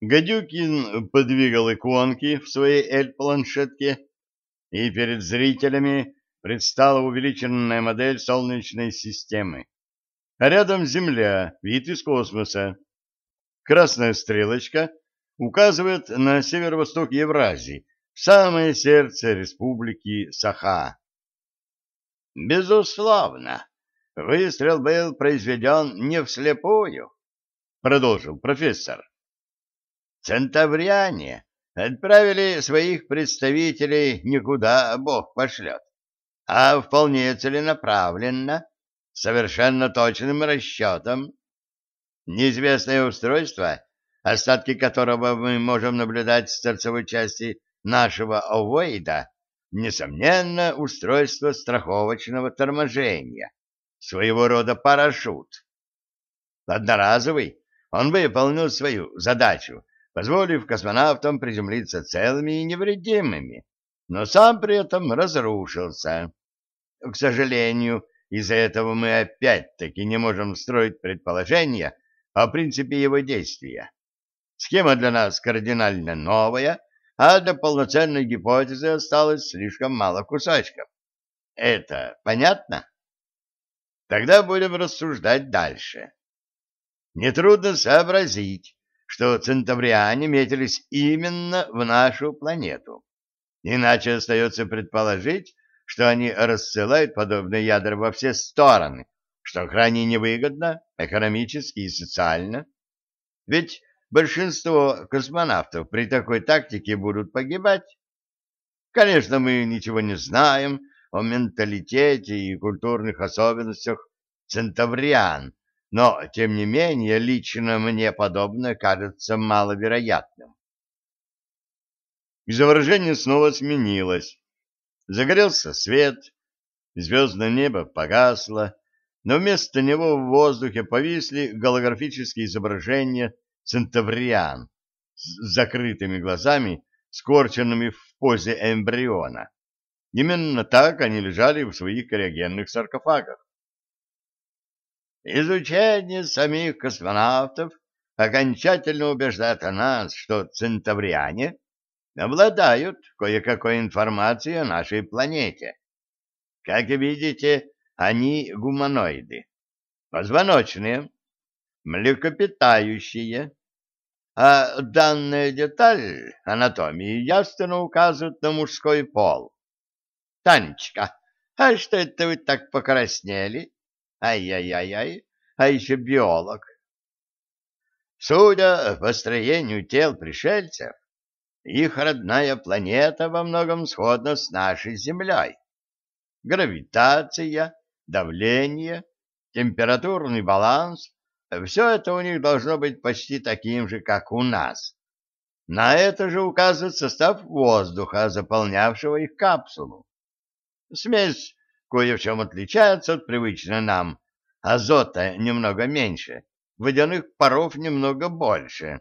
Гадюкин подвигал иконки в своей эль-планшетке, и перед зрителями предстала увеличенная модель Солнечной системы. А рядом Земля, вид из космоса. Красная стрелочка указывает на северо-восток Евразии, самое сердце республики Саха. Безусловно, выстрел был произведен не вслепую, продолжил профессор. Центавриане отправили своих представителей никуда Бог пошлет, а вполне целенаправленно, совершенно точным расчетом. Неизвестное устройство, остатки которого мы можем наблюдать с торцевой части нашего овоида, несомненно, устройство страховочного торможения, своего рода парашют. Одноразовый, он выполнил свою задачу, позволив космонавтам приземлиться целыми и невредимыми, но сам при этом разрушился. К сожалению, из-за этого мы опять-таки не можем строить предположения о принципе его действия. Схема для нас кардинально новая, а для полноценной гипотезы осталось слишком мало кусочков. Это понятно? Тогда будем рассуждать дальше. Нетрудно сообразить, что центавриане метились именно в нашу планету. Иначе остается предположить, что они рассылают подобные ядра во все стороны, что крайне невыгодно экономически и социально. Ведь большинство космонавтов при такой тактике будут погибать. Конечно, мы ничего не знаем о менталитете и культурных особенностях центавриан, но, тем не менее, лично мне подобное кажется маловероятным. Изображение снова сменилось. Загорелся свет, звездное небо погасло, но вместо него в воздухе повисли голографические изображения центавриан с закрытыми глазами, скорченными в позе эмбриона. Именно так они лежали в своих криогенных саркофагах. Изучение самих космонавтов окончательно убеждает нас, что центавриане обладают кое-какой информацией о нашей планете. Как видите, они гуманоиды, позвоночные, млекопитающие, а данная деталь анатомии явственно указывает на мужской пол. Танечка, а что это вы так покраснели? Ай-яй-яй-яй, а еще биолог. Судя по строению тел пришельцев, их родная планета во многом сходна с нашей Землей. Гравитация, давление, температурный баланс — все это у них должно быть почти таким же, как у нас. На это же указывает состав воздуха, заполнявшего их капсулу. Смесь кое в чем отличается от привычной нам. Азота немного меньше, водяных паров немного больше.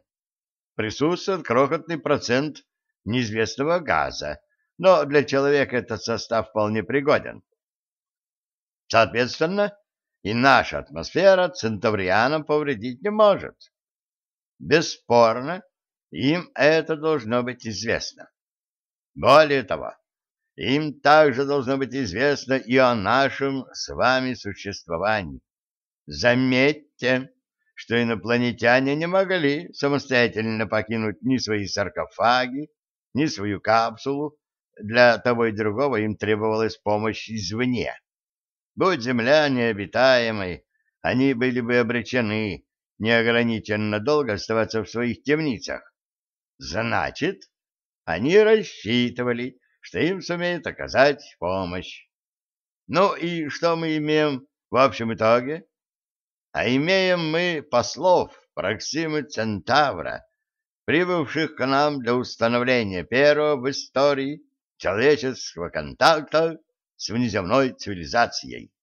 Присутствует крохотный процент неизвестного газа, но для человека этот состав вполне пригоден. Соответственно, и наша атмосфера центаврианам повредить не может. Бесспорно, им это должно быть известно. Более того, им также должно быть известно и о нашем с вами существовании. Заметьте, что инопланетяне не могли самостоятельно покинуть ни свои саркофаги, ни свою капсулу. Для того и другого им требовалась помощь извне. Будь Земля необитаемой, они были бы обречены неограниченно долго оставаться в своих темницах. Значит, они рассчитывали, что им сумеет оказать помощь. Ну и что мы имеем в общем итоге? А имеем мы послов Проксимы Центавра, прибывших к нам для установления первого в истории человеческого контакта с внеземной цивилизацией.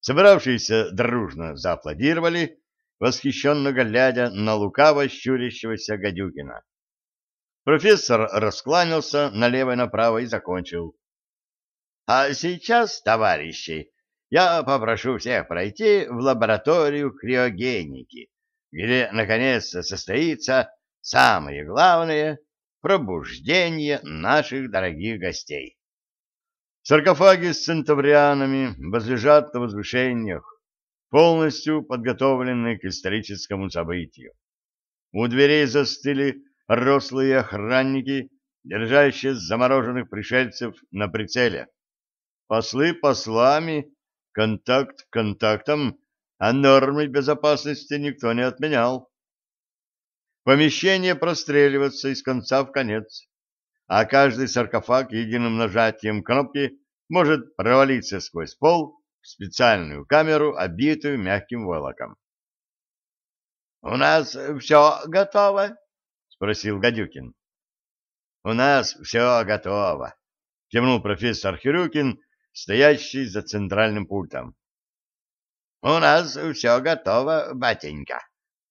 Собравшиеся дружно зааплодировали, восхищенно глядя на лукаво щурящегося Гадюкина. Профессор раскланялся налево и направо и закончил. — А сейчас, товарищи, я попрошу всех пройти в лабораторию криогеники, где наконец-то состоится самое главное пробуждение наших дорогих гостей. Саркофаги с центаврианами возлежат на возвышениях, полностью подготовленные к историческому событию. У дверей застыли рослые охранники, держащие замороженных пришельцев на прицеле. Послы послами, контакт контактом, а нормы безопасности никто не отменял. Помещение простреливается из конца в конец а каждый саркофаг единым нажатием кнопки может провалиться сквозь пол в специальную камеру, обитую мягким волоком. — У нас все готово? — спросил Гадюкин. — У нас все готово, — кивнул профессор Хирюкин, стоящий за центральным пультом. — У нас все готово, батенька.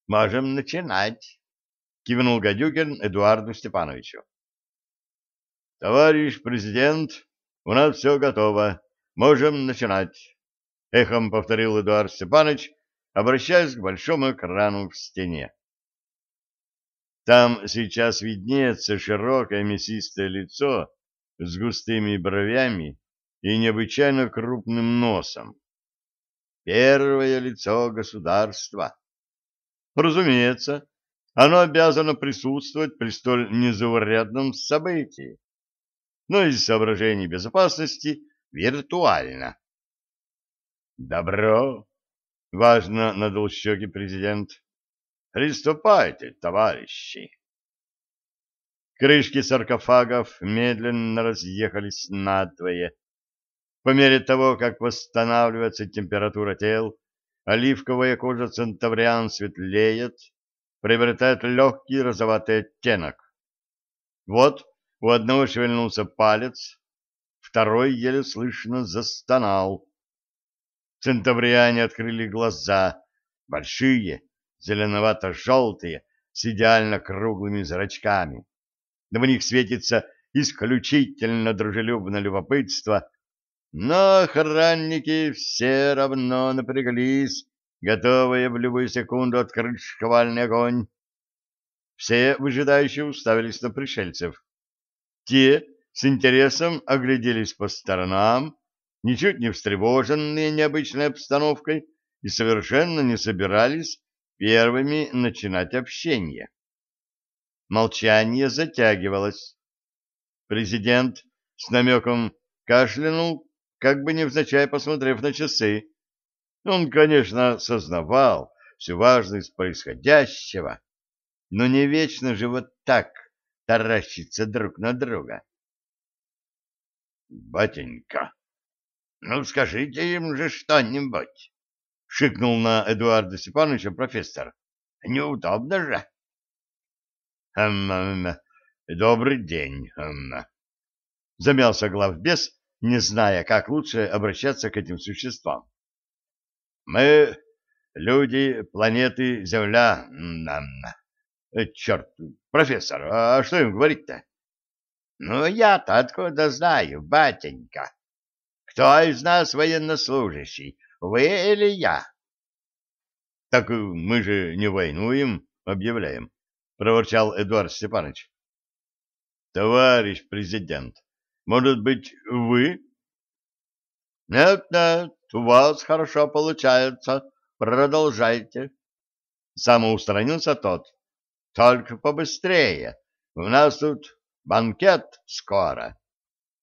Можем начинать, — кивнул Гадюкин Эдуарду Степановичу. «Товарищ президент, у нас все готово. Можем начинать», — эхом повторил Эдуард Степанович, обращаясь к большому экрану в стене. Там сейчас виднеется широкое мясистое лицо с густыми бровями и необычайно крупным носом. Первое лицо государства. Разумеется, оно обязано присутствовать при столь незаурядном событии но из соображений безопасности виртуально. «Добро!» — важно надул щеки президент. «Приступайте, товарищи!» Крышки саркофагов медленно разъехались надвое. По мере того, как восстанавливается температура тел, оливковая кожа центавриан светлеет, приобретает легкий розоватый оттенок. Вот у одного шевельнулся палец, второй еле слышно застонал. Центавриане открыли глаза, большие, зеленовато-желтые, с идеально круглыми зрачками. В них светится исключительно дружелюбное любопытство, но охранники все равно напряглись, готовые в любую секунду открыть шквальный огонь. Все выжидающие уставились на пришельцев. Те с интересом огляделись по сторонам, ничуть не встревоженные необычной обстановкой, и совершенно не собирались первыми начинать общение. Молчание затягивалось. Президент с намеком кашлянул, как бы невзначай посмотрев на часы. Он, конечно, сознавал всю важность происходящего, но не вечно же вот так таращиться друг на друга. «Батенька, ну скажите им же что-нибудь!» — шикнул на Эдуарда Степановича профессор. «Неудобно же!» «Хм, добрый день, хм!» — замялся главбес, не зная, как лучше обращаться к этим существам. «Мы, люди планеты Земля, нам, Э, черт, профессор, а что им говорить-то? Ну, я-то откуда знаю, батенька. Кто из нас военнослужащий, вы или я? Так мы же не войнуем, объявляем, проворчал Эдуард Степанович. Товарищ президент, может быть, вы? Нет, нет, у вас хорошо получается. Продолжайте. Самоустранился тот. Только побыстрее. У нас тут банкет скоро.